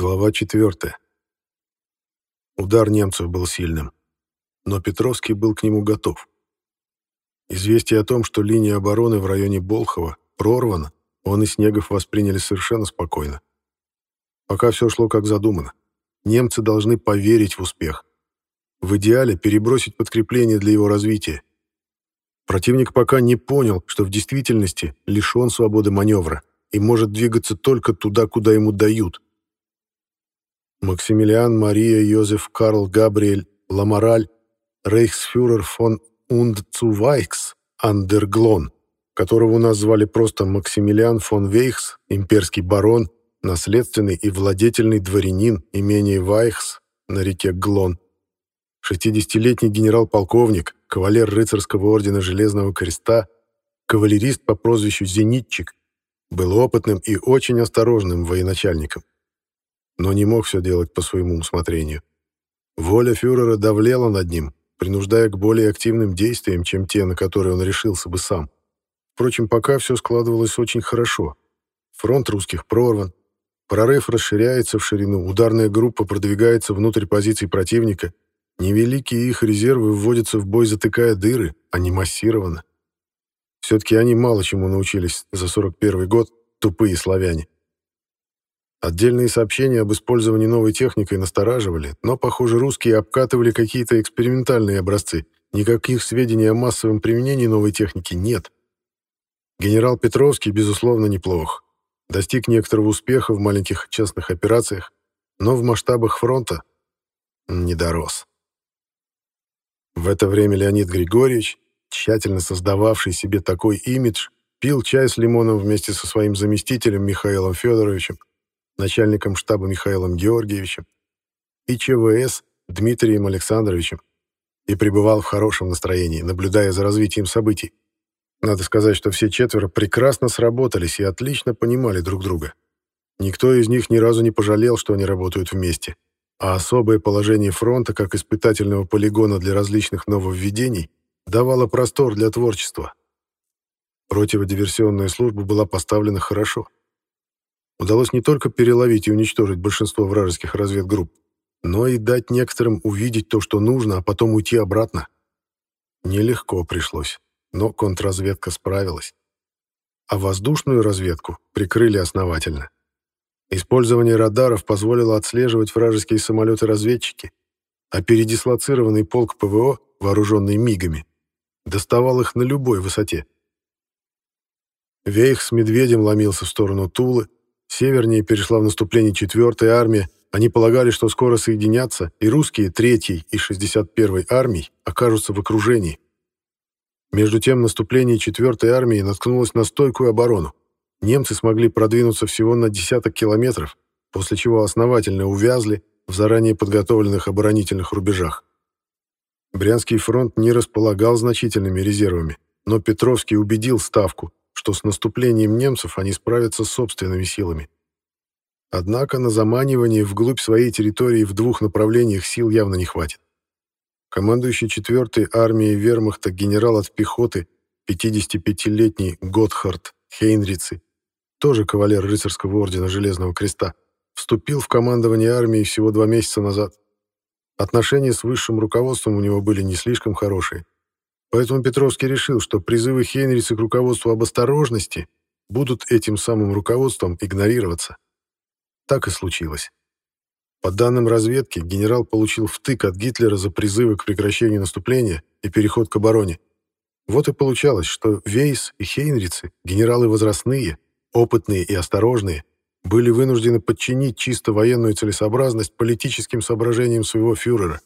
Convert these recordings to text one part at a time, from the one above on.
Глава 4. Удар немцев был сильным, но Петровский был к нему готов. Известие о том, что линия обороны в районе Болхова прорвана, он и Снегов восприняли совершенно спокойно. Пока все шло как задумано. Немцы должны поверить в успех. В идеале перебросить подкрепление для его развития. Противник пока не понял, что в действительности лишен свободы маневра и может двигаться только туда, куда ему дают – Максимилиан Мария Йозеф Карл Габриэль Ламораль, рейхсфюрер фон Ундцувайкс Андерглон, которого у нас звали просто Максимилиан фон Вейхс, имперский барон, наследственный и владетельный дворянин имения Вайхс на реке Глон. 60-летний генерал-полковник, кавалер рыцарского ордена Железного Креста, кавалерист по прозвищу Зенитчик, был опытным и очень осторожным военачальником но не мог все делать по своему усмотрению. Воля фюрера давлела над ним, принуждая к более активным действиям, чем те, на которые он решился бы сам. Впрочем, пока все складывалось очень хорошо. Фронт русских прорван, прорыв расширяется в ширину, ударная группа продвигается внутрь позиций противника, невеликие их резервы вводятся в бой, затыкая дыры, а не массированно. Все-таки они мало чему научились за 41 год, тупые славяне. Отдельные сообщения об использовании новой техникой настораживали, но, похоже, русские обкатывали какие-то экспериментальные образцы. Никаких сведений о массовом применении новой техники нет. Генерал Петровский, безусловно, неплох. Достиг некоторого успеха в маленьких частных операциях, но в масштабах фронта не дорос. В это время Леонид Григорьевич, тщательно создававший себе такой имидж, пил чай с лимоном вместе со своим заместителем Михаилом Федоровичем, начальником штаба Михаилом Георгиевичем и ЧВС Дмитрием Александровичем и пребывал в хорошем настроении, наблюдая за развитием событий. Надо сказать, что все четверо прекрасно сработались и отлично понимали друг друга. Никто из них ни разу не пожалел, что они работают вместе, а особое положение фронта как испытательного полигона для различных нововведений давало простор для творчества. Противодиверсионная служба была поставлена хорошо удалось не только переловить и уничтожить большинство вражеских разведгрупп, но и дать некоторым увидеть то, что нужно, а потом уйти обратно. Нелегко пришлось, но контрразведка справилась. А воздушную разведку прикрыли основательно. Использование радаров позволило отслеживать вражеские самолеты-разведчики, а передислоцированный полк ПВО, вооруженный МИГами, доставал их на любой высоте. Вейх с медведем ломился в сторону Тулы, Севернее перешла в наступление 4-я армия, они полагали, что скоро соединятся, и русские 3-й и 61-й армий окажутся в окружении. Между тем наступление 4-й армии наткнулось на стойкую оборону. Немцы смогли продвинуться всего на десяток километров, после чего основательно увязли в заранее подготовленных оборонительных рубежах. Брянский фронт не располагал значительными резервами, но Петровский убедил Ставку, что с наступлением немцев они справятся собственными силами. Однако на заманивание вглубь своей территории в двух направлениях сил явно не хватит. Командующий 4-й армией вермахта генерал от пехоты, 55-летний Готхард Хейнрицы, тоже кавалер рыцарского ордена Железного Креста, вступил в командование армии всего два месяца назад. Отношения с высшим руководством у него были не слишком хорошие. Поэтому Петровский решил, что призывы Хейнрица к руководству об осторожности будут этим самым руководством игнорироваться. Так и случилось. По данным разведки, генерал получил втык от Гитлера за призывы к прекращению наступления и переход к обороне. Вот и получалось, что Вейс и Хейнрицы, генералы возрастные, опытные и осторожные, были вынуждены подчинить чисто военную целесообразность политическим соображениям своего фюрера.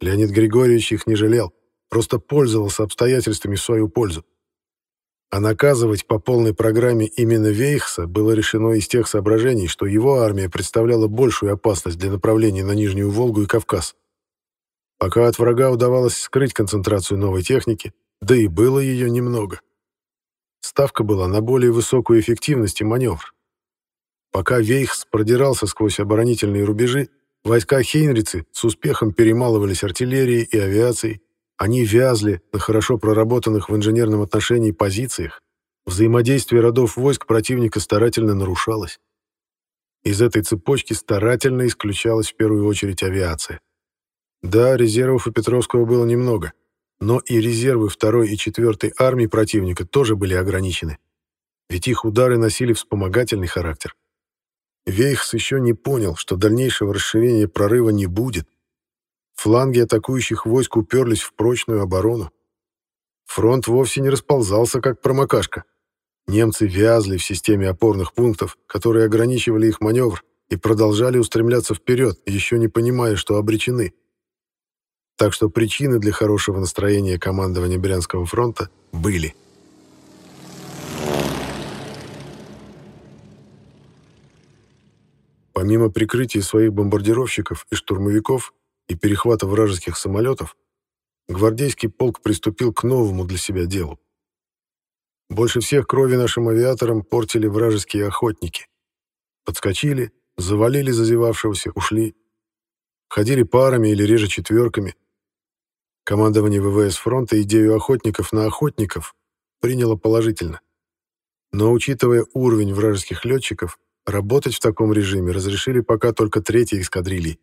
Леонид Григорьевич их не жалел просто пользовался обстоятельствами в свою пользу. А наказывать по полной программе именно Вейхса было решено из тех соображений, что его армия представляла большую опасность для направления на Нижнюю Волгу и Кавказ. Пока от врага удавалось скрыть концентрацию новой техники, да и было ее немного. Ставка была на более высокую эффективность и маневр. Пока Вейхс продирался сквозь оборонительные рубежи, войска Хейнрицы с успехом перемалывались артиллерией и авиацией, они вязли на хорошо проработанных в инженерном отношении позициях, взаимодействие родов войск противника старательно нарушалось. Из этой цепочки старательно исключалась в первую очередь авиация. Да, резервов у Петровского было немного, но и резервы 2 и 4 армии противника тоже были ограничены. Ведь их удары носили вспомогательный характер. Вейхс еще не понял, что дальнейшего расширения прорыва не будет. Фланги атакующих войск уперлись в прочную оборону. Фронт вовсе не расползался, как промокашка. Немцы вязли в системе опорных пунктов, которые ограничивали их маневр, и продолжали устремляться вперед, еще не понимая, что обречены. Так что причины для хорошего настроения командования Брянского фронта были. Помимо прикрытия своих бомбардировщиков и штурмовиков и перехвата вражеских самолетов, гвардейский полк приступил к новому для себя делу. Больше всех крови нашим авиаторам портили вражеские охотники. Подскочили, завалили зазевавшегося, ушли. Ходили парами или реже четверками. Командование ВВС фронта идею охотников на охотников приняло положительно. Но, учитывая уровень вражеских летчиков, работать в таком режиме разрешили пока только третьей эскадрильи.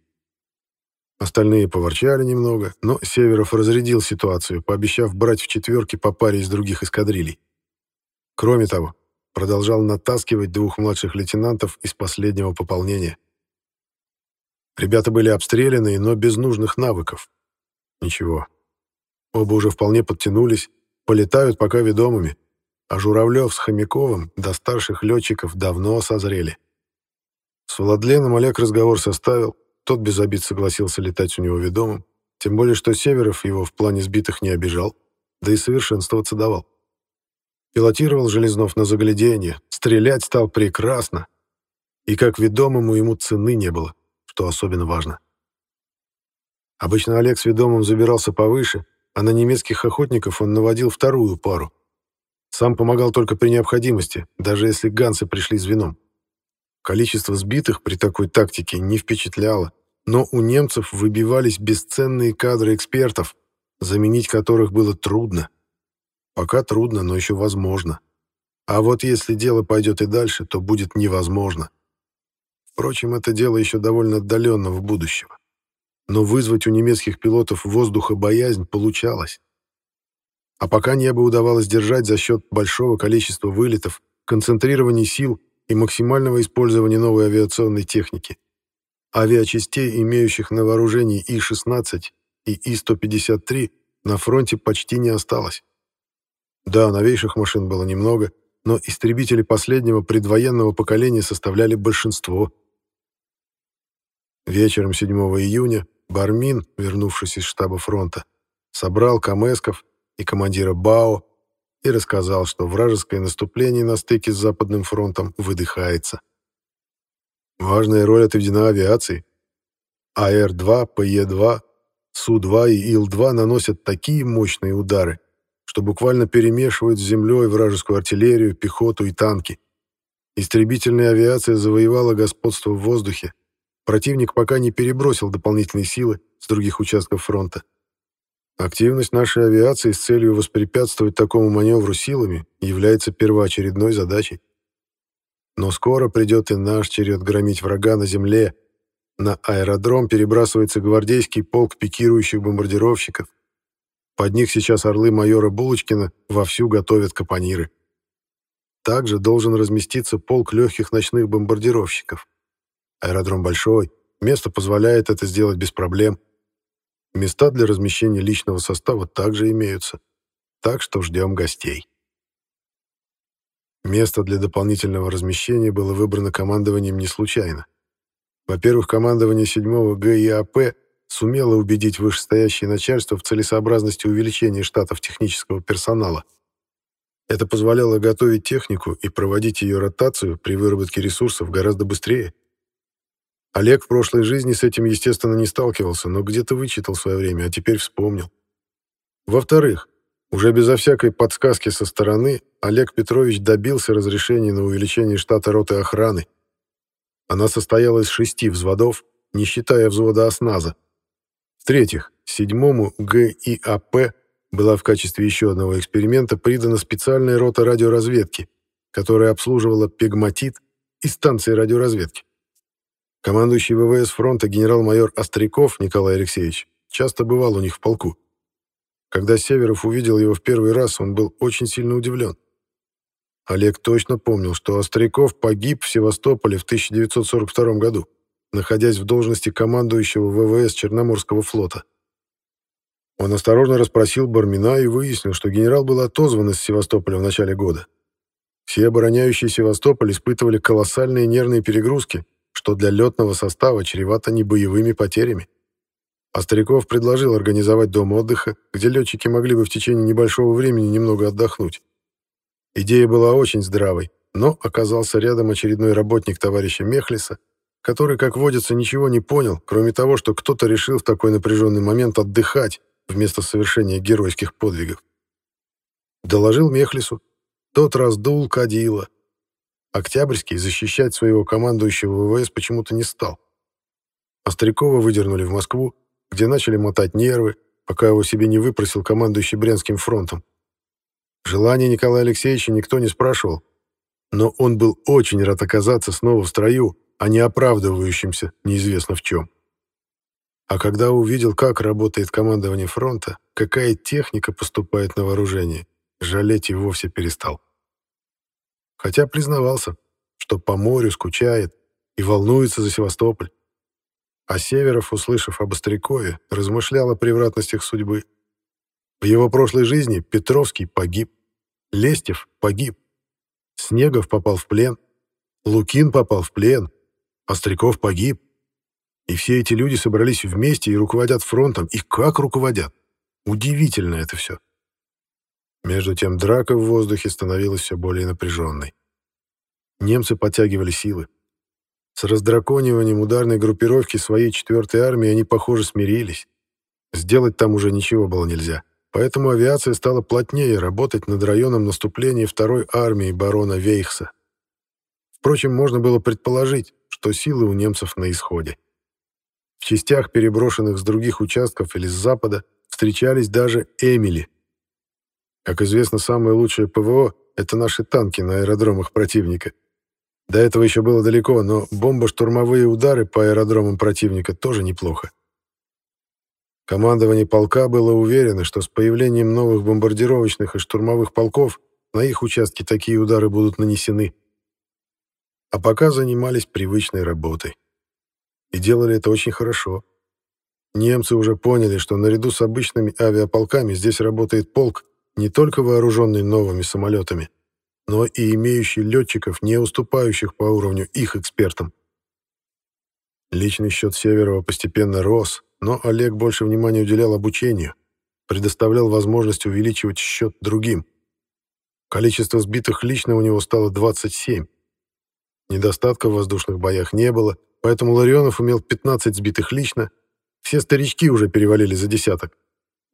Остальные поворчали немного, но Северов разрядил ситуацию, пообещав брать в четверки по паре из других эскадрилей. Кроме того, продолжал натаскивать двух младших лейтенантов из последнего пополнения. Ребята были обстреляны, но без нужных навыков. Ничего. Оба уже вполне подтянулись, полетают пока ведомыми, а Журавлев с Хомяковым до старших летчиков давно созрели. С Владленом Олег разговор составил, тот без обид согласился летать у него ведомым, тем более что Северов его в плане сбитых не обижал, да и совершенствоваться давал. Пилотировал Железнов на загляденье, стрелять стал прекрасно. И как ведомому ему цены не было, что особенно важно. Обычно Олег с ведомым забирался повыше, а на немецких охотников он наводил вторую пару. Сам помогал только при необходимости, даже если ганцы пришли звеном. Количество сбитых при такой тактике не впечатляло, но у немцев выбивались бесценные кадры экспертов, заменить которых было трудно. Пока трудно, но еще возможно. А вот если дело пойдет и дальше, то будет невозможно. Впрочем, это дело еще довольно отдаленного будущего. Но вызвать у немецких пилотов воздуха боязнь получалось. А пока небо удавалось держать за счет большого количества вылетов, концентрирования сил и максимального использования новой авиационной техники. Авиачастей, имеющих на вооружении И-16 и И-153, на фронте почти не осталось. Да, новейших машин было немного, но истребители последнего предвоенного поколения составляли большинство. Вечером 7 июня Бармин, вернувшись из штаба фронта, собрал Камесков и командира БАО и рассказал, что вражеское наступление на стыке с Западным фронтом выдыхается. Важная роль отведена авиации. АР-2, ПЕ-2, Су-2 и Ил-2 наносят такие мощные удары, что буквально перемешивают с землей вражескую артиллерию, пехоту и танки. Истребительная авиация завоевала господство в воздухе. Противник пока не перебросил дополнительные силы с других участков фронта. Активность нашей авиации с целью воспрепятствовать такому маневру силами является первоочередной задачей. Но скоро придет и наш черед громить врага на земле. На аэродром перебрасывается гвардейский полк пикирующих бомбардировщиков. Под них сейчас орлы майора Булочкина вовсю готовят капониры. Также должен разместиться полк легких ночных бомбардировщиков. Аэродром большой, место позволяет это сделать без проблем. Места для размещения личного состава также имеются. Так что ждем гостей. Место для дополнительного размещения было выбрано командованием не случайно. Во-первых, командование 7-го ГИАП сумела убедить вышестоящее начальство в целесообразности увеличения штатов технического персонала. Это позволяло готовить технику и проводить ее ротацию при выработке ресурсов гораздо быстрее. Олег в прошлой жизни с этим, естественно, не сталкивался, но где-то вычитал свое время, а теперь вспомнил. Во-вторых, уже безо всякой подсказки со стороны Олег Петрович добился разрешения на увеличение штата роты охраны. Она состояла из шести взводов, не считая взвода осназа. В-третьих, седьмому ГИАП была в качестве еще одного эксперимента придана специальная рота радиоразведки, которая обслуживала пегматит и станции радиоразведки. Командующий ВВС фронта генерал-майор Остряков Николай Алексеевич часто бывал у них в полку. Когда Северов увидел его в первый раз, он был очень сильно удивлен. Олег точно помнил, что Остряков погиб в Севастополе в 1942 году, находясь в должности командующего ВВС Черноморского флота. Он осторожно расспросил Бармина и выяснил, что генерал был отозван из Севастополя в начале года. Все обороняющие Севастополь испытывали колоссальные нервные перегрузки, что для летного состава чревато небоевыми потерями. А Стариков предложил организовать дом отдыха, где летчики могли бы в течение небольшого времени немного отдохнуть. Идея была очень здравой, но оказался рядом очередной работник товарища Мехлиса, который, как водится, ничего не понял, кроме того, что кто-то решил в такой напряженный момент отдыхать вместо совершения геройских подвигов. Доложил Мехлису. Тот раздул кадила. Октябрьский защищать своего командующего ВВС почему-то не стал. Острякова выдернули в Москву, где начали мотать нервы, пока его себе не выпросил командующий Брянским фронтом. Желания Николая Алексеевича никто не спрашивал, но он был очень рад оказаться снова в строю, а не оправдывающимся неизвестно в чем. А когда увидел, как работает командование фронта, какая техника поступает на вооружение, жалеть и вовсе перестал. Хотя признавался, что по морю скучает и волнуется за Севастополь. А Северов, услышав об Острякове, размышлял о превратностях судьбы. В его прошлой жизни Петровский погиб, Лестев погиб, Снегов попал в плен, Лукин попал в плен, Остряков погиб. И все эти люди собрались вместе и руководят фронтом. И как руководят? Удивительно это все. Между тем драка в воздухе становилась все более напряженной. Немцы подтягивали силы. С раздракониванием ударной группировки своей 4-й армии они, похоже, смирились. Сделать там уже ничего было нельзя. Поэтому авиация стала плотнее работать над районом наступления 2-й армии барона Вейхса. Впрочем, можно было предположить, что силы у немцев на исходе. В частях, переброшенных с других участков или с запада, встречались даже «Эмили». Как известно, самое лучшее ПВО — это наши танки на аэродромах противника — до этого еще было далеко, но бомбо-штурмовые удары по аэродромам противника тоже неплохо. Командование полка было уверено, что с появлением новых бомбардировочных и штурмовых полков на их участке такие удары будут нанесены. А пока занимались привычной работой. И делали это очень хорошо. Немцы уже поняли, что наряду с обычными авиаполками здесь работает полк, не только вооруженный новыми самолетами, но и имеющий летчиков, не уступающих по уровню их экспертам. Личный счет Северова постепенно рос, но Олег больше внимания уделял обучению, предоставлял возможность увеличивать счет другим. Количество сбитых лично у него стало 27. Недостатка в воздушных боях не было, поэтому Ларионов имел 15 сбитых лично, все старички уже перевалили за десяток.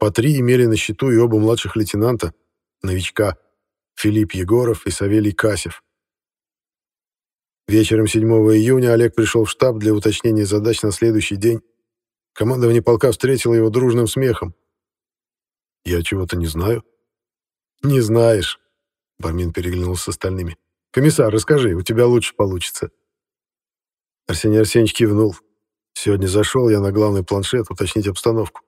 По три имели на счету и оба младших лейтенанта, новичка – Филипп Егоров и Савелий Касев. Вечером 7 июня Олег пришел в штаб для уточнения задач на следующий день. Командование полка встретило его дружным смехом. «Я чего-то не знаю». «Не знаешь», — Бармин переглянулся с остальными. «Комиссар, расскажи, у тебя лучше получится». Арсений Арсеньевич кивнул. «Сегодня зашел я на главный планшет уточнить обстановку.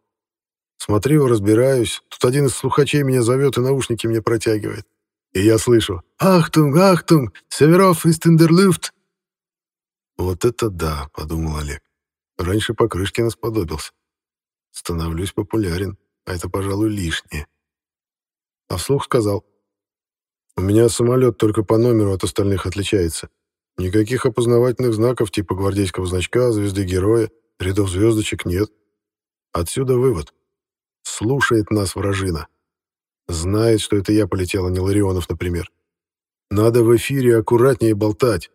Смотрю, разбираюсь. Тут один из слухачей меня зовет и наушники мне протягивает. И я слышу «Ахтунг, Ахтунг, Северов ist in der Luft!» «Вот это да!» — подумал Олег. «Раньше Покрышкин сподобился. Становлюсь популярен, а это, пожалуй, лишнее». А вслух сказал «У меня самолет только по номеру от остальных отличается. Никаких опознавательных знаков типа гвардейского значка, звезды героя, рядов звездочек нет. Отсюда вывод. Слушает нас вражина. Знает, что это я полетел, а не Ларионов, например. Надо в эфире аккуратнее болтать.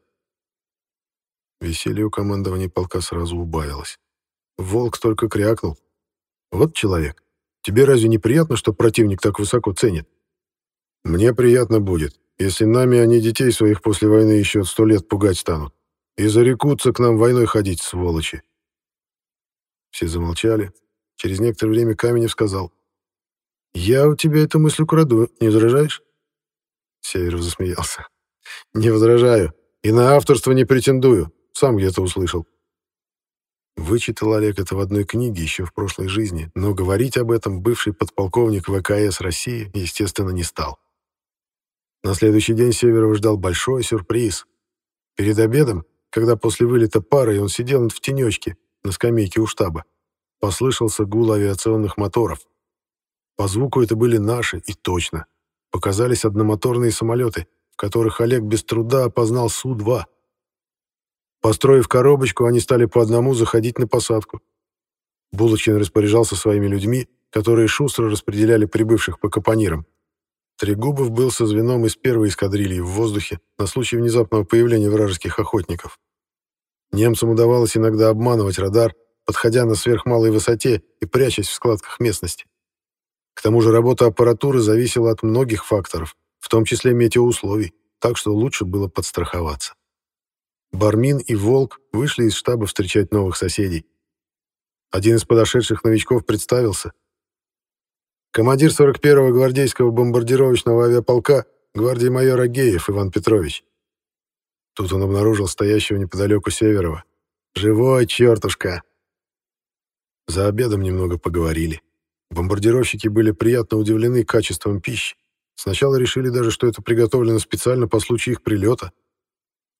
Веселье у командования полка сразу убавилось. Волк только крякнул. Вот человек. Тебе разве не приятно, что противник так высоко ценит? Мне приятно будет, если нами они детей своих после войны еще сто лет пугать станут. И зарекутся к нам войной ходить, сволочи. Все замолчали. Через некоторое время Каменев сказал. «Я у тебя эту мысль украду, не возражаешь?» Северов засмеялся. «Не возражаю. И на авторство не претендую. Сам где-то услышал. Вычитал Олег это в одной книге еще в прошлой жизни, но говорить об этом бывший подполковник ВКС России, естественно, не стал. На следующий день Северова ждал большой сюрприз. Перед обедом, когда после вылета пары он сидел в тенечке на скамейке у штаба, послышался гул авиационных моторов. По звуку это были наши, и точно. Показались одномоторные самолеты, в которых Олег без труда опознал Су-2. Построив коробочку, они стали по одному заходить на посадку. Булочкин распоряжался своими людьми, которые шустро распределяли прибывших по капонирам. Трегубов был со звеном из первой эскадрильи в воздухе на случай внезапного появления вражеских охотников. Немцам удавалось иногда обманывать радар, подходя на сверхмалой высоте и прячась в складках местности. К тому же работа аппаратуры зависела от многих факторов, в том числе метеоусловий, так что лучше было подстраховаться. Бармин и Волк вышли из штаба встречать новых соседей. Один из подошедших новичков представился. Командир 41-го гвардейского бомбардировочного авиаполка гвардии майор Агеев Иван Петрович. Тут он обнаружил стоящего неподалеку Северова. «Живой, чертушка!» За обедом немного поговорили. Бомбардировщики были приятно удивлены качеством пищи. Сначала решили даже, что это приготовлено специально по случаю их прилета.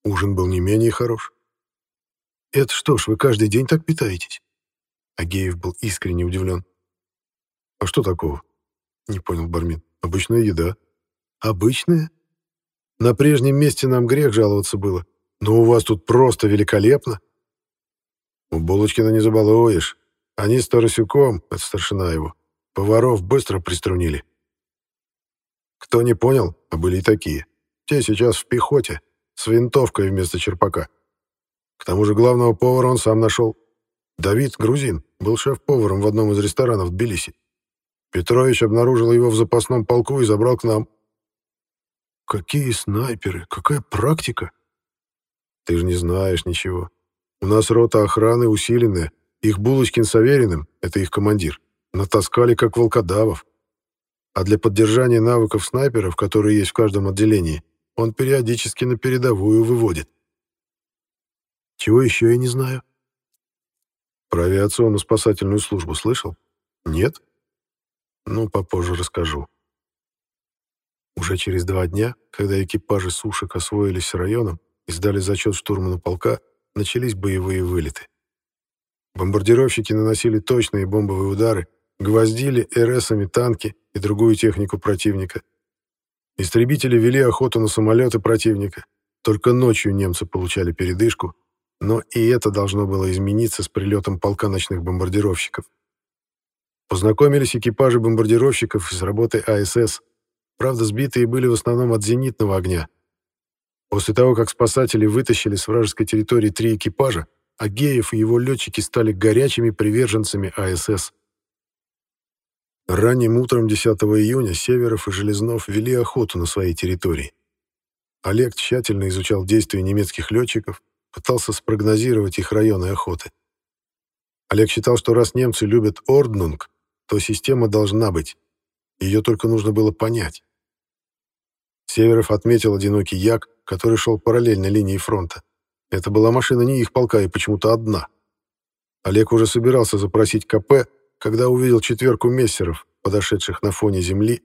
Ужин был не менее хорош. «Это что ж, вы каждый день так питаетесь?» Агеев был искренне удивлен. «А что такого?» — не понял Бармин. «Обычная еда». «Обычная? На прежнем месте нам грех жаловаться было. Но у вас тут просто великолепно». «У Булочкина не забалуешь. Они с Тарасюком, это старшина его, поваров быстро приструнили». Кто не понял, а были и такие. Те сейчас в пехоте, с винтовкой вместо черпака. К тому же главного повара он сам нашел. Давид Грузин был шеф-поваром в одном из ресторанов в Тбилиси. Петрович обнаружил его в запасном полку и забрал к нам. Какие снайперы, какая практика? Ты же не знаешь ничего. У нас рота охраны усиленная. Их Булочкин с Авериным, это их командир, натаскали как волкодавов. А для поддержания навыков снайперов, которые есть в каждом отделении, он периодически на передовую выводит. Чего еще я не знаю? Про авиационно-спасательную службу слышал? Нет? Ну, попозже расскажу. Уже через два дня, когда экипажи сушек освоились районом и сдали зачет штурмана полка, начались боевые вылеты. Бомбардировщики наносили точные бомбовые удары, гвоздили РСами танки и другую технику противника, Истребители вели охоту на самолеты противника. Только ночью немцы получали передышку, но и это должно было измениться с прилетом полка ночных бомбардировщиков. Познакомились экипажи бомбардировщиков с работой АСС. Правда, сбитые были в основном от зенитного огня. После того, как спасатели вытащили с вражеской территории три экипажа, Агеев и его летчики стали горячими приверженцами АСС. Ранним утром 10 июня Северов и Железнов вели охоту на своей территории. Олег тщательно изучал действия немецких летчиков, пытался спрогнозировать их районы охоты. Олег считал, что раз немцы любят Орднунг, то система должна быть. Ее только нужно было понять. Северов отметил одинокий Як, который шел параллельно линии фронта. Это была машина не их полка и почему-то одна. Олег уже собирался запросить КП, когда увидел четверку мессеров, подошедших на фоне земли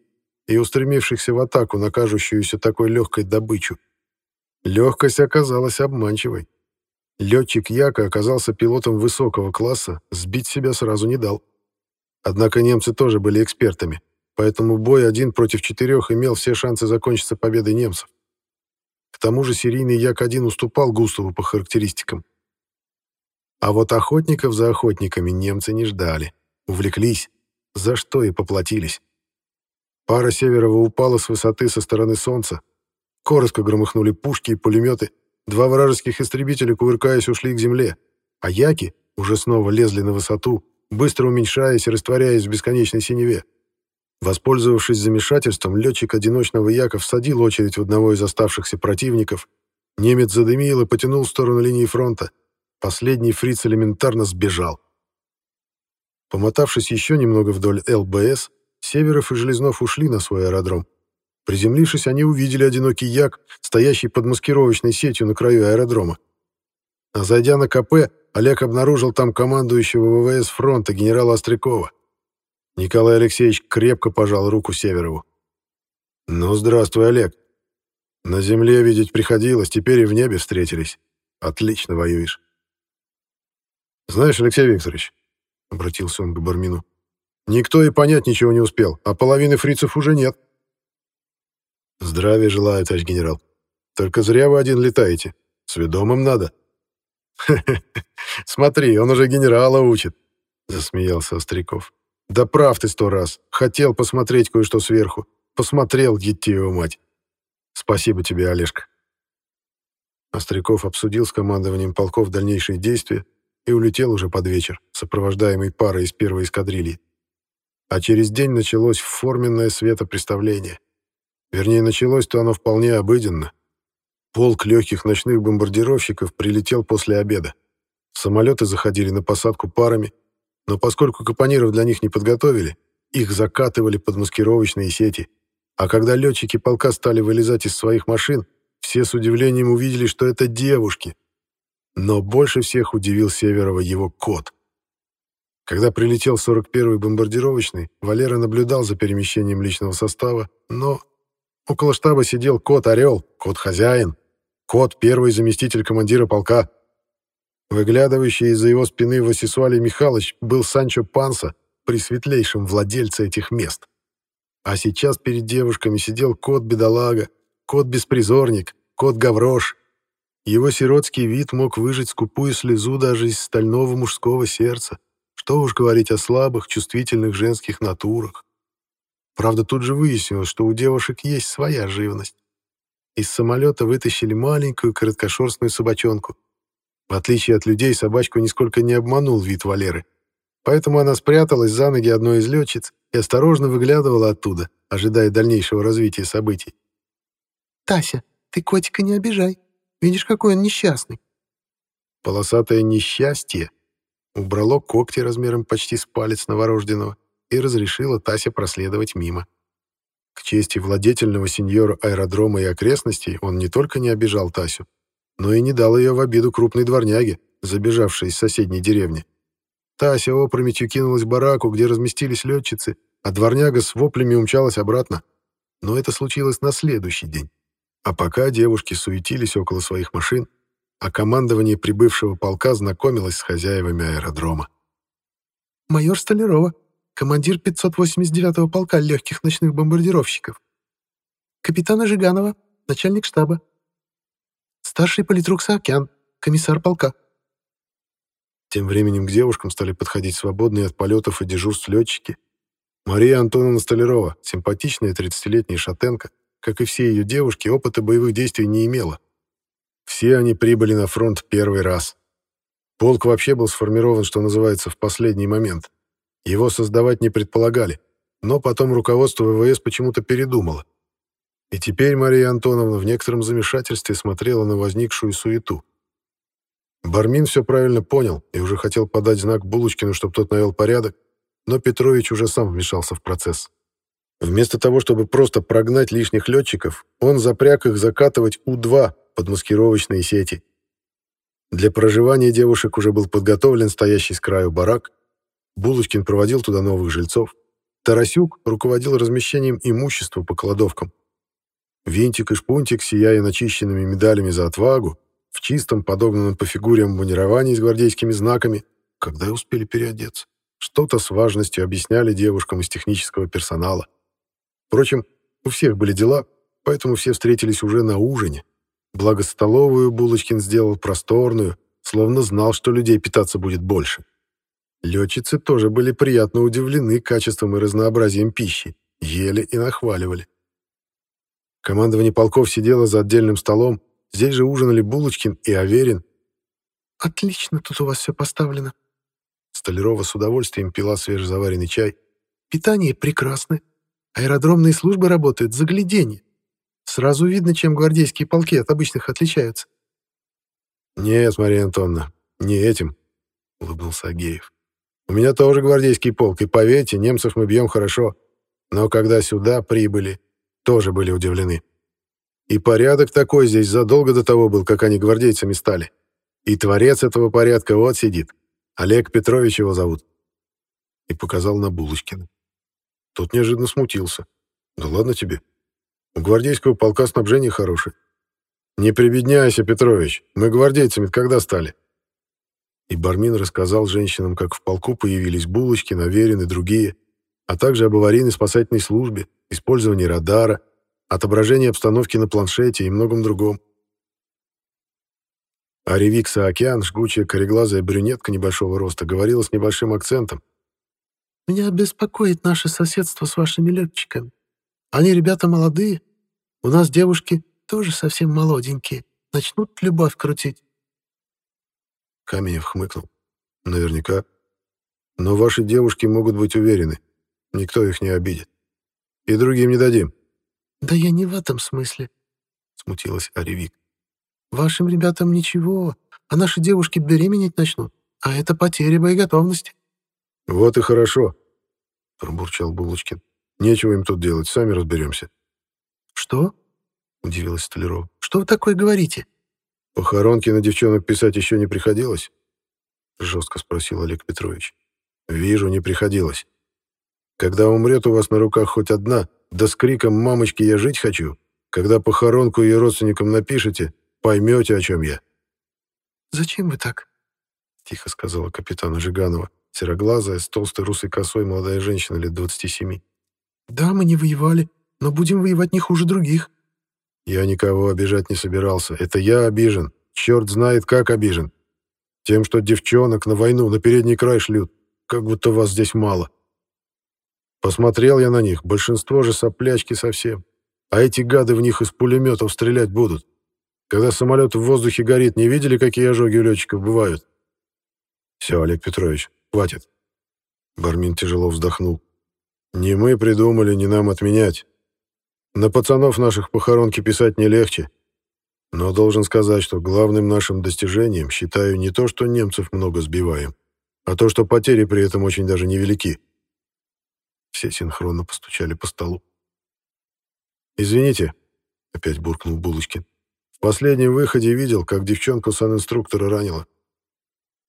и устремившихся в атаку на кажущуюся такой легкой добычу. Легкость оказалась обманчивой. Летчик Яка оказался пилотом высокого класса, сбить себя сразу не дал. Однако немцы тоже были экспертами, поэтому бой один против четырех имел все шансы закончиться победой немцев. Тому же серийный Як-1 уступал Густаву по характеристикам. А вот охотников за охотниками немцы не ждали. Увлеклись, за что и поплатились. Пара Северова упала с высоты со стороны солнца. Коротко громыхнули пушки и пулеметы. Два вражеских истребителя, кувыркаясь, ушли к земле. А яки уже снова лезли на высоту, быстро уменьшаясь и растворяясь в бесконечной синеве. Воспользовавшись замешательством, летчик одиночного яка всадил очередь в одного из оставшихся противников. Немец задымил и потянул в сторону линии фронта. Последний фриц элементарно сбежал. Помотавшись еще немного вдоль ЛБС, Северов и Железнов ушли на свой аэродром. Приземлившись, они увидели одинокий як, стоящий под маскировочной сетью на краю аэродрома. А зайдя на КП, Олег обнаружил там командующего ВВС фронта генерала Острякова. Николай Алексеевич крепко пожал руку Северову. «Ну, здравствуй, Олег. На земле видеть приходилось, теперь и в небе встретились. Отлично воюешь». «Знаешь, Алексей Викторович», — обратился он к Бармину, «никто и понять ничего не успел, а половины фрицев уже нет». «Здравия желаю, товарищ генерал. Только зря вы один летаете. С ведомым надо». смотри, он уже генерала учит», — засмеялся Остряков. «Да прав ты сто раз. Хотел посмотреть кое-что сверху. Посмотрел, его мать. Спасибо тебе, Олежка». Остряков обсудил с командованием полков дальнейшие действия и улетел уже под вечер, сопровождаемый парой из первой эскадрильи. А через день началось форменное светопреставление. Вернее, началось-то оно вполне обыденно. Полк легких ночных бомбардировщиков прилетел после обеда. Самолеты заходили на посадку парами, но поскольку капониров для них не подготовили, их закатывали под маскировочные сети. А когда летчики полка стали вылезать из своих машин, все с удивлением увидели, что это девушки. Но больше всех удивил Северова его кот. Когда прилетел 41-й бомбардировочный, Валера наблюдал за перемещением личного состава, но около штаба сидел кот-орел, кот-хозяин, кот — первый заместитель командира полка — Выглядывающий из-за его спины Васисуалий Михайлович был Санчо Панса, пресветлейшим владельцем этих мест. А сейчас перед девушками сидел кот-бедолага, кот-беспризорник, кот-гаврош. Его сиротский вид мог выжать скупую слезу даже из стального мужского сердца. Что уж говорить о слабых, чувствительных женских натурах. Правда, тут же выяснилось, что у девушек есть своя живность. Из самолета вытащили маленькую короткошерстную собачонку — в отличие от людей, собачку нисколько не обманул вид Валеры. Поэтому она спряталась за ноги одной из летчиц и осторожно выглядывала оттуда, ожидая дальнейшего развития событий. «Тася, ты котика не обижай. Видишь, какой он несчастный». Полосатое несчастье убрало когти размером почти с палец новорожденного и разрешило Тасе проследовать мимо. К чести владетельного сеньора аэродрома и окрестностей он не только не обижал Тасю, но и не дал ее в обиду крупной дворняге, забежавшей из соседней деревни. Тася опрометью кинулась в бараку, где разместились летчицы, а дворняга с воплями умчалась обратно. Но это случилось на следующий день. А пока девушки суетились около своих машин, а командование прибывшего полка знакомилось с хозяевами аэродрома. «Майор Столярова, командир 589-го полка легких ночных бомбардировщиков. Капитана Жиганова, начальник штаба. Старший политрук Саакян, комиссар полка». Тем временем к девушкам стали подходить свободные от полетов и дежурств летчики. Мария Антоновна Столярова, симпатичная 30-летняя шатенка, как и все ее девушки, опыта боевых действий не имела. Все они прибыли на фронт первый раз. Полк вообще был сформирован, что называется, в последний момент. Его создавать не предполагали, но потом руководство ВВС почему-то передумало. И теперь Мария Антоновна в некотором замешательстве смотрела на возникшую суету. Бармин все правильно понял и уже хотел подать знак Булочкину, чтобы тот навел порядок, но Петрович уже сам вмешался в процесс. Вместо того, чтобы просто прогнать лишних летчиков, он запряг их закатывать У-2 под маскировочные сети. Для проживания девушек уже был подготовлен стоящий с краю барак, Булочкин проводил туда новых жильцов, Тарасюк руководил размещением имущества по кладовкам. Винтик и Шпунтик, сияя начищенными медалями за отвагу, в чистом, подогнанном по фигуре манировании с гвардейскими знаками, когда успели переодеться, что-то с важностью объясняли девушкам из технического персонала. Впрочем, у всех были дела, поэтому все встретились уже на ужине. Благо столовую Булочкин сделал просторную, словно знал, что людей питаться будет больше. Летчицы тоже были приятно удивлены качеством и разнообразием пищи, ели и нахваливали. Командование полков сидело за отдельным столом, здесь же ужинали Булочкин и Аверин. «Отлично тут у вас все поставлено». Столярова с удовольствием пила свежезаваренный чай. «Питание прекрасное. Аэродромные службы работают, загляденье. Сразу видно, чем гвардейские полки от обычных отличаются». «Нет, Мария Антоновна, не этим», — улыбнулся Агеев. «У меня тоже гвардейский полк, и поверьте, немцев мы бьем хорошо. Но когда сюда прибыли, тоже были удивлены. И порядок такой здесь задолго до того был, как они гвардейцами стали. И творец этого порядка вот сидит. Олег Петрович его зовут. И показал на Булочкина. Тот неожиданно смутился. Да ладно тебе. У гвардейского полка снабжение хорошее. Не прибедняйся, Петрович. Мы гвардейцами когда стали? И Бармин рассказал женщинам, как в полку появились Булочкин, Аверин и другие, а также об аварийной спасательной службе, использовании радара, отображении обстановки на планшете и многом другом. А Ревикса Океан, жгучая кореглазая брюнетка небольшого роста, говорила с небольшим акцентом. «Меня беспокоит наше соседство с вашими летчиками. Они ребята молодые. У нас девушки тоже совсем молоденькие. Начнут любовь крутить». Каменев хмыкнул. «Наверняка. Но ваши девушки могут быть уверены. Никто их не обидит. И другим не дадим». «Да я не в этом смысле», — смутилась Аревик. Вашим ребятам ничего, а наши девушки беременеть начнут, а это потеря боеготовности». «Вот и хорошо», — пробурчал Булочкин. «Нечего им тут делать, сами разберемся». «Что?» — удивилась Столярова. «Что вы такое говорите?» «Похоронки на девчонок писать еще не приходилось?» — жестко спросил Олег Петрович. «Вижу, не приходилось. Когда умрет у вас на руках хоть одна, да с криком «мамочки, я жить хочу», когда похоронку ее родственникам напишете, Поймете, о чем я». «Зачем вы так?» — тихо сказала капитана Жиганова, сероглазая, с толстой русой косой молодая женщина лет 27. «Да, мы не воевали, но будем воевать не хуже других». «Я никого обижать не собирался. Это я обижен. Черт знает, как обижен. Тем, что девчонок на войну на передний край шлют. Как будто вас здесь мало. Посмотрел я на них, большинство же соплячки совсем. А эти гады в них из пулеметов стрелять будут. Когда самолет в воздухе горит, не видели, какие ожоги у летчиков бывают? Все, Олег Петрович, хватит. Бармин тяжело вздохнул. Не мы придумали, не нам отменять. На пацанов наших похоронки писать не легче. Но должен сказать, что главным нашим достижением считаю не то, что немцев много сбиваем, а то, что потери при этом очень даже невелики. Все синхронно постучали по столу. «Извините», — опять буркнул Булочкин последнем выходе видел, как девчонку санинструктора ранило.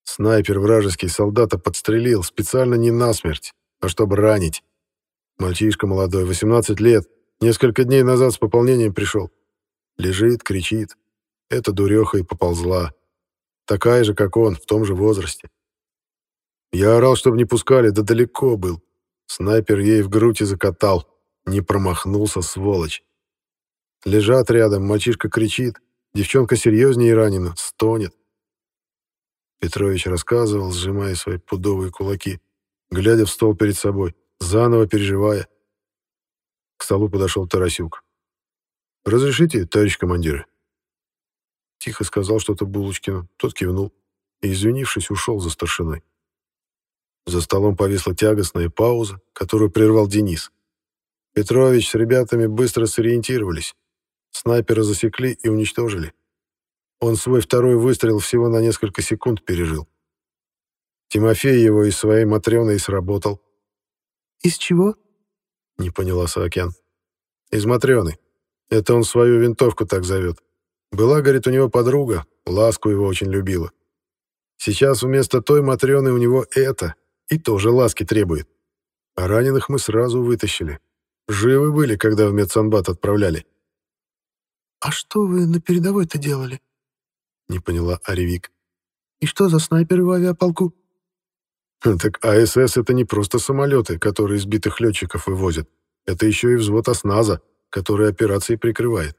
Снайпер вражеский солдата подстрелил, специально не насмерть, а чтобы ранить. Мальчишка молодой, 18 лет, несколько дней назад с пополнением пришел. Лежит, кричит. Эта дуреха и поползла. Такая же, как он, в том же возрасте. Я орал, чтобы не пускали, да далеко был. Снайпер ей в грудь и закатал. Не промахнулся, сволочь. Лежат рядом, мальчишка кричит. Девчонка серьезнее ранена, стонет. Петрович рассказывал, сжимая свои пудовые кулаки, глядя в стол перед собой, заново переживая. К столу подошел Тарасюк. «Разрешите, товарищ командиры?» Тихо сказал что-то Булочкину, тот кивнул и, извинившись, ушел за старшиной. За столом повисла тягостная пауза, которую прервал Денис. Петрович с ребятами быстро сориентировались. Снайпера засекли и уничтожили. Он свой второй выстрел всего на несколько секунд пережил. Тимофей его из своей Матрёной сработал. «Из чего?» — не поняла Саакян. «Из Матрёны. Это он свою винтовку так зовет. Была, говорит, у него подруга, ласку его очень любила. Сейчас вместо той Матрёны у него это, и тоже ласки требует. А раненых мы сразу вытащили. Живы были, когда в медсанбат отправляли. «А что вы на передовой-то делали?» — не поняла Аревик. «И что за снайперы в авиаполку?» «Так АСС — это не просто самолеты, которые сбитых летчиков вывозят. Это еще и взвод осназа, который операции прикрывает.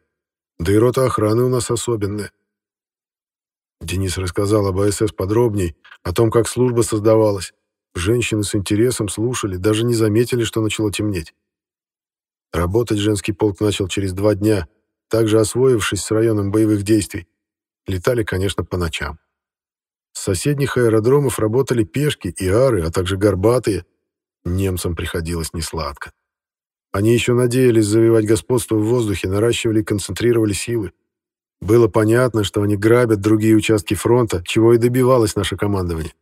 Да и рота охраны у нас особенная». Денис рассказал об АСС подробней, о том, как служба создавалась. Женщины с интересом слушали, даже не заметили, что начало темнеть. Работать женский полк начал через два дня, также освоившись с районом боевых действий. Летали, конечно, по ночам. С соседних аэродромов работали пешки и ары, а также горбатые. Немцам приходилось несладко. Они еще надеялись завоевать господство в воздухе, наращивали и концентрировали силы. Было понятно, что они грабят другие участки фронта, чего и добивалось наше командование.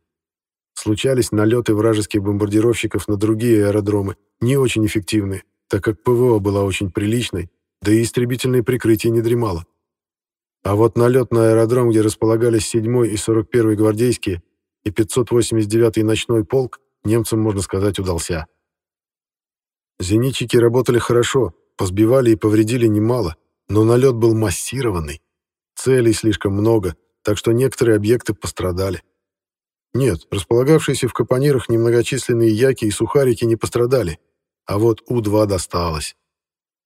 Случались налеты вражеских бомбардировщиков на другие аэродромы, не очень эффективные, так как ПВО была очень приличной, да и истребительное прикрытие не дремало. А вот налет на аэродром, где располагались 7-й и 41-й гвардейские и 589-й ночной полк, немцам, можно сказать, удался. Зенитчики работали хорошо, позбивали и повредили немало, но налет был массированный. Целей слишком много, так что некоторые объекты пострадали. Нет, располагавшиеся в капонирах немногочисленные яки и сухарики не пострадали, а вот У-2 досталось.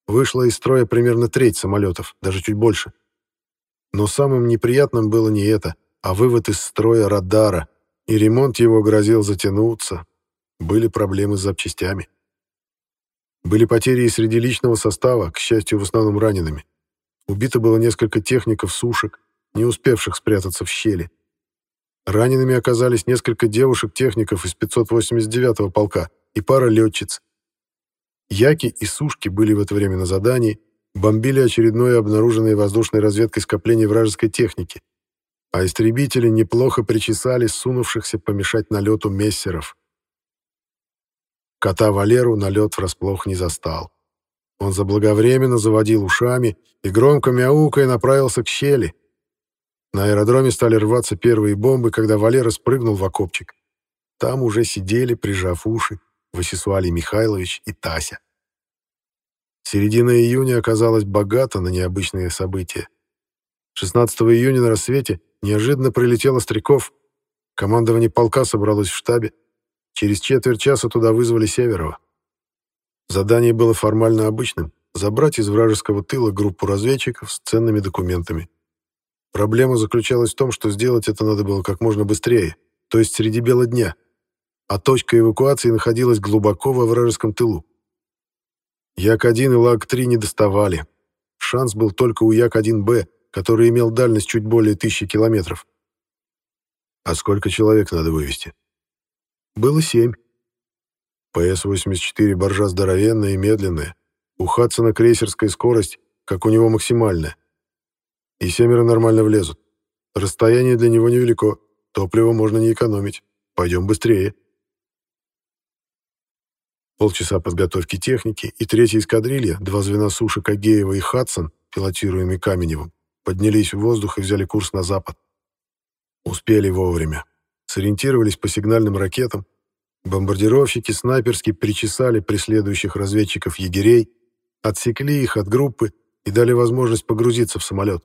Вышла из строя примерно треть самолетов, даже чуть больше. Но самым неприятным было не это, а вывод из строя радара, и ремонт его грозил затянуться. Были проблемы с запчастями. Были потери и среди личного состава, к счастью, в основном ранеными. Убито было несколько техников-сушек, не успевших спрятаться в щели. Ранеными оказались несколько девушек-техников из 589-го полка и пара летчиц. Яки и сушки были в это время на задании, бомбили очередное обнаруженное воздушной разведкой скопление вражеской техники, а истребители неплохо причесали сунувшихся помешать налету мессеров. Кота Валеру налет врасплох не застал. Он заблаговременно заводил ушами и громко мяукая направился к щели. На аэродроме стали рваться первые бомбы, когда Валера спрыгнул в окопчик. Там уже сидели, прижав уши, Васисуалий Михайлович и Тася. Середина июня оказалась богата на необычные события. 16 июня на рассвете неожиданно прилетел Остряков. Командование полка собралось в штабе. Через четверть часа туда вызвали Северова. Задание было формально обычным — забрать из вражеского тыла группу разведчиков с ценными документами. Проблема заключалась в том, что сделать это надо было как можно быстрее, то есть среди бела дня, а точка эвакуации находилась глубоко во вражеском тылу. Як-1 и Лаг-3 не доставали. Шанс был только у Як-1Б, который имел дальность чуть более тысячи километров. А сколько человек надо вывести? Было семь. ПС-84 боржа здоровенная и медленная. У Хадсона крейсерская скорость, как у него максимальная. И семеро нормально влезут. Расстояние для него невелико, топливо можно не экономить. Пойдем быстрее. Полчаса подготовки техники, и третья эскадрилья, два звена суши Кагеева и Хадсон, пилотируемый Каменевым, поднялись в воздух и взяли курс на запад. Успели вовремя сориентировались по сигнальным ракетам, бомбардировщики снайперски причесали преследующих разведчиков-егерей, отсекли их от группы и дали возможность погрузиться в самолет.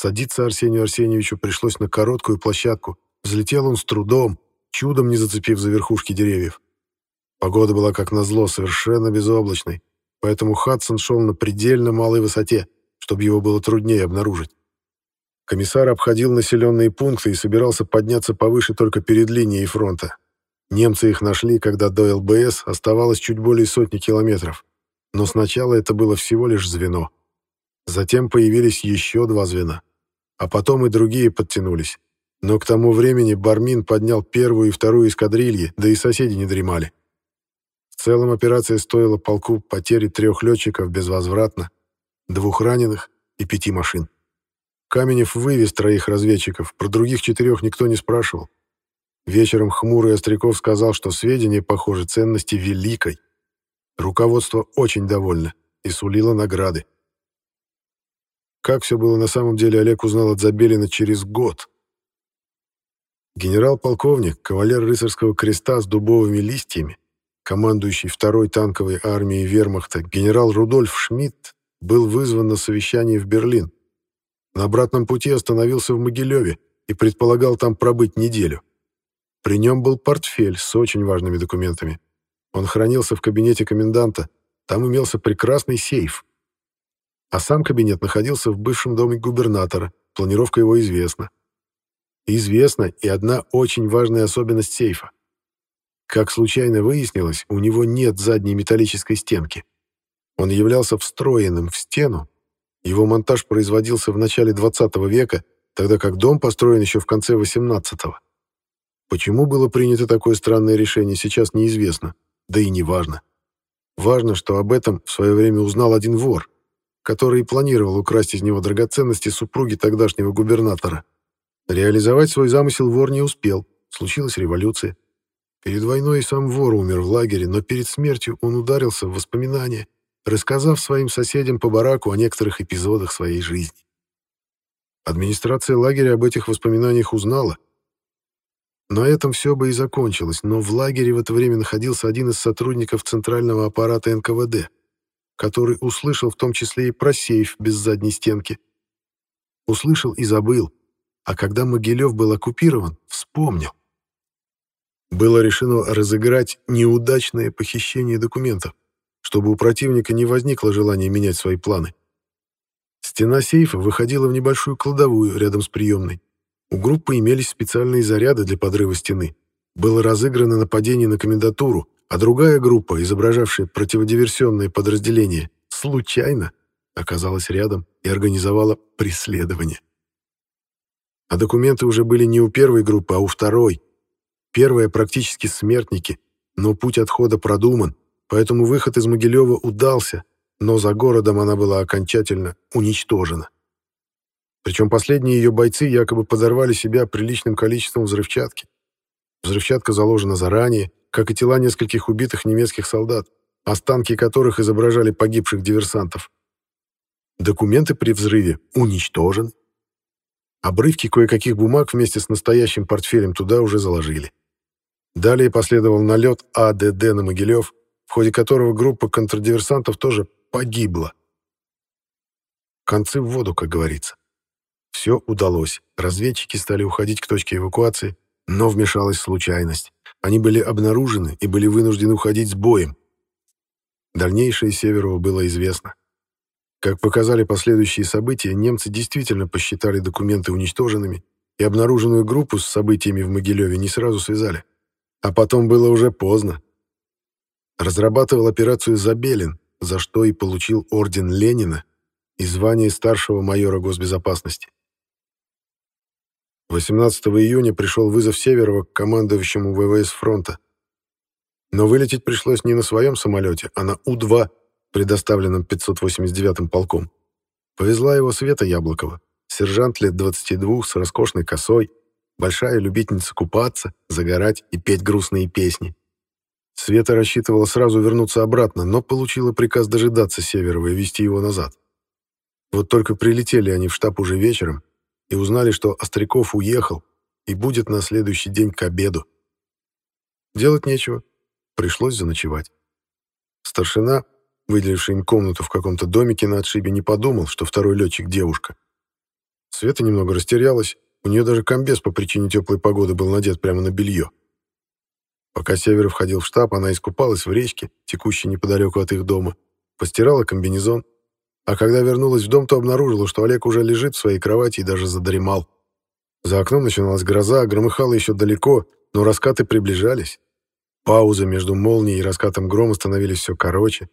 Садиться Арсению Арсеньевичу пришлось на короткую площадку. Взлетел он с трудом, чудом не зацепив за верхушки деревьев. Погода была, как назло, совершенно безоблачной, поэтому Хадсон шел на предельно малой высоте, чтобы его было труднее обнаружить. Комиссар обходил населенные пункты и собирался подняться повыше только перед линией фронта. Немцы их нашли, когда до ЛБС оставалось чуть более сотни километров. Но сначала это было всего лишь звено. Затем появились еще два звена. А потом и другие подтянулись. Но к тому времени Бармин поднял первую и вторую эскадрильи, да и соседи не дремали. В целом операция стоила полку потери трех летчиков безвозвратно, двух раненых и пяти машин. Каменев вывез троих разведчиков, про других четырех никто не спрашивал. Вечером хмурый Остряков сказал, что сведения, похоже, ценности великой. Руководство очень довольно и сулило награды. Как все было на самом деле, Олег узнал от Забелина через год. Генерал-полковник, кавалер рыцарского креста с дубовыми листьями, командующий второй танковой армией вермахта генерал Рудольф Шмидт, был вызван на совещание в Берлин. На обратном пути остановился в Могилеве и предполагал там пробыть неделю. При нем был портфель с очень важными документами. Он хранился в кабинете коменданта, там имелся прекрасный сейф. А сам кабинет находился в бывшем доме губернатора, планировка его известна. Известна и одна очень важная особенность сейфа. Как случайно выяснилось, у него нет задней металлической стенки. Он являлся встроенным в стену его монтаж производился в начале 20 века, тогда как дом построен еще в конце 18-го. Почему было принято такое странное решение, сейчас неизвестно, да и не важно. Важно, что об этом в свое время узнал один вор, который планировал украсть из него драгоценности супруги тогдашнего губернатора. Реализовать свой замысел вор не успел, случилась революция. Перед войной и сам вор умер в лагере, но перед смертью он ударился в воспоминания рассказав своим соседям по бараку о некоторых эпизодах своей жизни. Администрация лагеря об этих воспоминаниях узнала. На этом все бы и закончилось, но в лагере в это время находился один из сотрудников центрального аппарата НКВД, который услышал в том числе и про сейф без задней стенки. Услышал и забыл, а когда Могилев был оккупирован, вспомнил. Было решено разыграть неудачное похищение документов, чтобы у противника не возникло желания менять свои планы. Стена сейфа выходила в небольшую кладовую рядом с приемной. У группы имелись специальные заряды для подрыва стены. Было разыграно нападение на комендатуру, а другая группа, изображавшая противодиверсионное подразделение, случайно оказалась рядом и организовала преследование. А документы уже были не у первой группы, а у второй. Первая практически смертники, но путь отхода продуман, поэтому выход из Могилева удался, но за городом она была окончательно уничтожена. Причем последние ее бойцы якобы подорвали себя приличным количеством взрывчатки. Взрывчатка заложена заранее, как и тела нескольких убитых немецких солдат, останки которых изображали погибших диверсантов. Документы при взрыве уничтожены. Обрывки кое-каких бумаг вместе с настоящим портфелем туда уже заложили. Далее последовал налет АДД на Могилев, в ходе которого группа контрдиверсантов тоже погибла. Концы в воду, как говорится. Все удалось. Разведчики стали уходить к точке эвакуации, но вмешалась случайность. Они были обнаружены и были вынуждены уходить с боем. Дальнейшее Северова было известно. Как показали последующие события, немцы действительно посчитали документы уничтоженными и обнаруженную группу с событиями в Могилеве не сразу связали. А потом было уже поздно. Разрабатывал операцию Забелин, за что и получил орден Ленина и звание старшего майора госбезопасности. 18 июня пришел вызов Северова к командующему ВВС фронта. Но вылететь пришлось не на своем самолете, а на У-2, предоставленном 589-м полком. Повезла его Света Яблокова, сержант лет 22 с роскошной косой, большая любительница купаться, загорать и петь грустные песни. Света рассчитывала сразу вернуться обратно, но получила приказ дожидаться Северова и вести его назад. Вот только прилетели они в штаб уже вечером, и узнали, что Остряков уехал и будет на следующий день к обеду. Делать нечего, пришлось заночевать. Старшина, выделивший им комнату в каком-то домике на отшибе, не подумал, что второй летчик — девушка. Света немного растерялась, у нее даже комбез по причине теплой погоды был надет прямо на белье. Пока Север входил в штаб, она искупалась в речке, текущей неподалеку от их дома, постирала комбинезон, а когда вернулась в дом, то обнаружила, что Олег уже лежит в своей кровати и даже задремал. За окном начиналась гроза, громыхала еще далеко, но раскаты приближались. Паузы между молнией и раскатом грома становились все короче.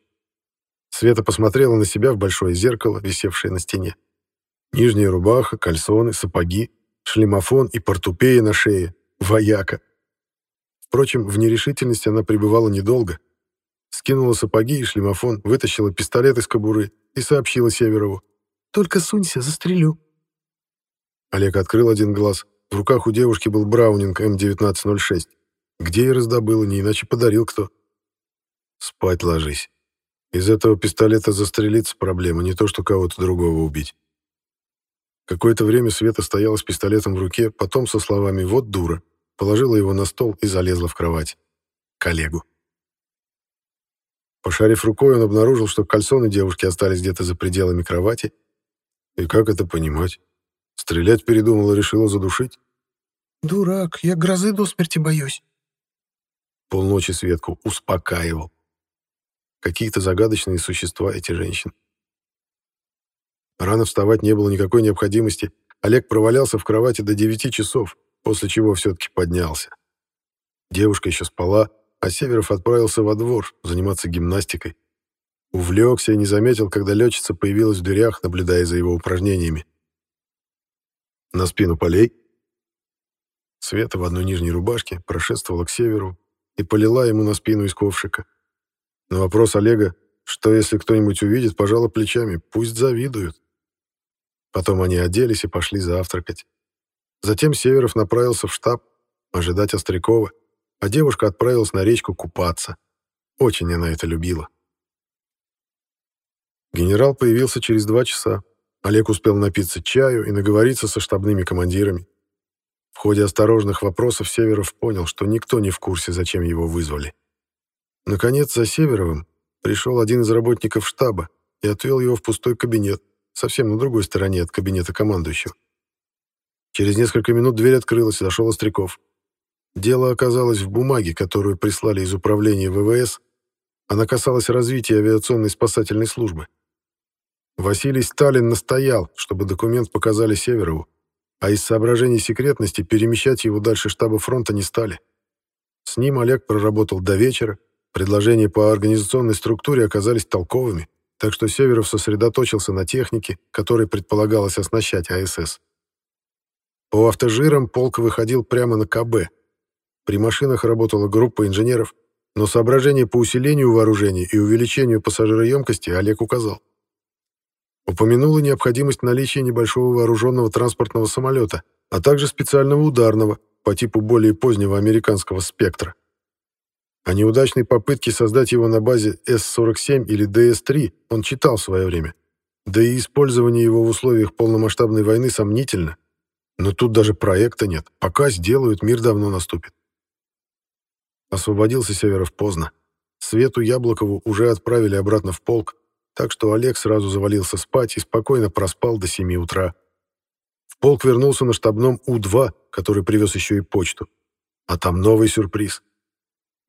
Света посмотрела на себя в большое зеркало, висевшее на стене. Нижняя рубаха, кальсоны, сапоги, шлемофон и портупея на шее. Вояка. Впрочем, в нерешительности она пребывала недолго. Скинула сапоги и шлемофон, вытащила пистолет из кобуры и сообщила Северову. «Только сунься, застрелю». Олег открыл один глаз. В руках у девушки был Браунинг М1906. Где и раздобыла, не иначе подарил кто. «Спать ложись. Из этого пистолета застрелиться проблема, не то что кого-то другого убить». Какое-то время Света стояла с пистолетом в руке, потом со словами «вот дура», положила его на стол и залезла в кровать. Коллегу. Пошарив рукой, он обнаружил, что кальсоны девушки остались где-то за пределами кровати. И как это понимать? Стрелять передумала, решила задушить? «Дурак, я грозы до смерти боюсь». Полночи Светку успокаивал. Какие-то загадочные существа эти женщины. Рано вставать не было никакой необходимости. Олег провалялся в кровати до девяти часов, после чего все-таки поднялся. Девушка еще спала, а Северов отправился во двор заниматься гимнастикой. Увлекся и не заметил, когда летчица появилась в дверях, наблюдая за его упражнениями. На спину полей. Света в одной нижней рубашке прошествовала к Северу и полила ему на спину из ковшика. На вопрос Олега, что если кто-нибудь увидит, пожала плечами, пусть завидуют. Потом они оделись и пошли завтракать. Затем Северов направился в штаб, ожидать Острякова а девушка отправилась на речку купаться. Очень она это любила. Генерал появился через два часа. Олег успел напиться чаю и наговориться со штабными командирами. В ходе осторожных вопросов Северов понял, что никто не в курсе, зачем его вызвали. Наконец, за Северовым пришел один из работников штаба и отвел его в пустой кабинет, совсем на другой стороне от кабинета командующего. Через несколько минут дверь открылась, и зашел Остряков. Дело оказалось в бумаге, которую прислали из управления ВВС. Она касалась развития авиационной спасательной службы. Василий Сталин настоял, чтобы документ показали Северову, а из соображений секретности перемещать его дальше штаба фронта не стали. С ним Олег проработал до вечера, предложения по организационной структуре оказались толковыми, так что Северов сосредоточился на технике, которой предполагалось оснащать АСС. По автожирам полк выходил прямо на КБ. При машинах работала группа инженеров, но соображения по усилению вооружения и увеличению пассажироемкости Олег указал. Упомянула необходимость наличия небольшого вооруженного транспортного самолета, а также специального ударного по типу более позднего американского «Спектра». О неудачной попытке создать его на базе С-47 или ДС-3 он читал в свое время. Да и использование его в условиях полномасштабной войны сомнительно. Но тут даже проекта нет. Пока сделают, мир давно наступит. Освободился Северов поздно. Свету Яблокову уже отправили обратно в полк, так что Олег сразу завалился спать и спокойно проспал до 7 утра. В полк вернулся на штабном У-2, который привез еще и почту. А там новый сюрприз.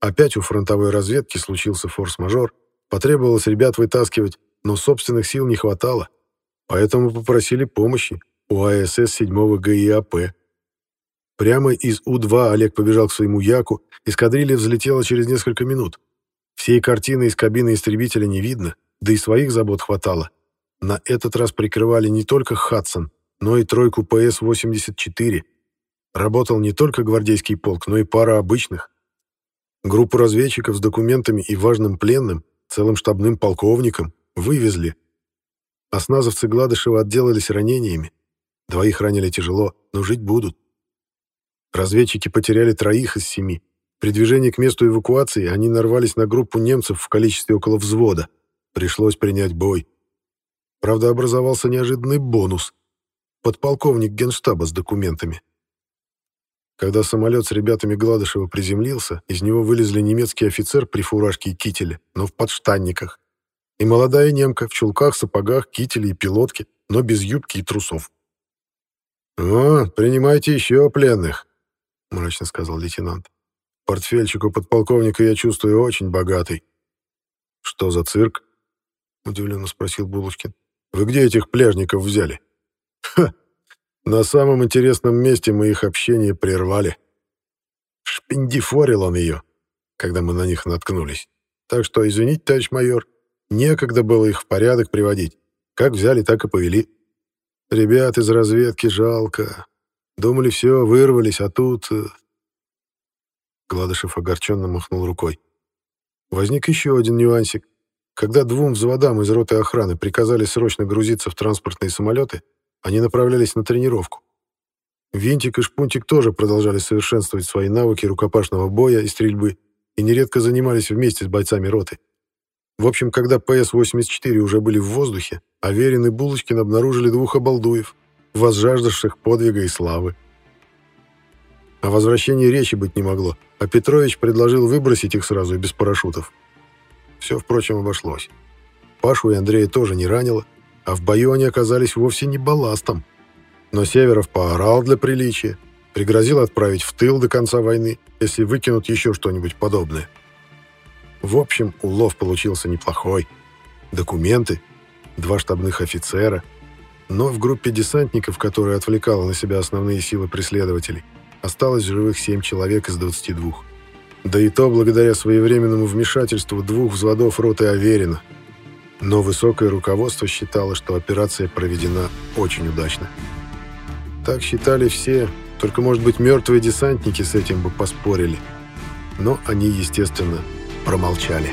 Опять у фронтовой разведки случился форс-мажор, потребовалось ребят вытаскивать, но собственных сил не хватало, поэтому попросили помощи у АСС 7 ГИАП. Прямо из У-2 Олег побежал к своему Яку, эскадрилья взлетела через несколько минут. Всей картины из кабины истребителя не видно, да и своих забот хватало. На этот раз прикрывали не только «Хадсон», но и тройку ПС-84. Работал не только гвардейский полк, но и пара обычных. Группу разведчиков с документами и важным пленным, целым штабным полковником, вывезли. Осназовцы Гладышева отделались ранениями. Двоих ранили тяжело, но жить будут. Разведчики потеряли троих из семи. При движении к месту эвакуации они нарвались на группу немцев в количестве около взвода. Пришлось принять бой. Правда, образовался неожиданный бонус. Подполковник генштаба с документами. Когда самолет с ребятами Гладышева приземлился, из него вылезли немецкий офицер при фуражке и кителе, но в подштанниках. И молодая немка в чулках, сапогах, кителе и пилотке, но без юбки и трусов. «О, принимайте еще пленных», — мрачно сказал лейтенант. «Портфельчик у подполковника, я чувствую, очень богатый». «Что за цирк?» удивленно спросил Булочкин. «Вы где этих пляжников взяли?» «Ха! На самом интересном месте мы их общение прервали. Шпиндифорил он ее, когда мы на них наткнулись. Так что, извините, товарищ майор, некогда было их в порядок приводить. Как взяли, так и повели. Ребят из разведки жалко. Думали, все, вырвались, а тут...» э, Гладышев огорченно махнул рукой. Возник еще один нюансик. Когда двум взводам из роты охраны приказали срочно грузиться в транспортные самолеты, они направлялись на тренировку. Винтик и Шпунтик тоже продолжали совершенствовать свои навыки рукопашного боя и стрельбы и нередко занимались вместе с бойцами роты. В общем, когда ПС-84 уже были в воздухе, Аверин и Булочкин обнаружили двух обалдуев, возжаждавших подвига и славы. О возвращении речи быть не могло, а Петрович предложил выбросить их сразу и без парашютов. Все, впрочем, обошлось. Пашу и Андрея тоже не ранило, а в бою они оказались вовсе не балластом. Но Северов поорал для приличия, пригрозил отправить в тыл до конца войны, если выкинут еще что-нибудь подобное. В общем, улов получился неплохой. Документы, два штабных офицера, но в группе десантников, которая отвлекала на себя основные силы преследователей, осталось живых 7 человек из 22. Да и то благодаря своевременному вмешательству двух взводов роты Аверина. Но высокое руководство считало, что операция проведена очень удачно. Так считали все, только, может быть, мертвые десантники с этим бы поспорили. Но они, естественно, промолчали.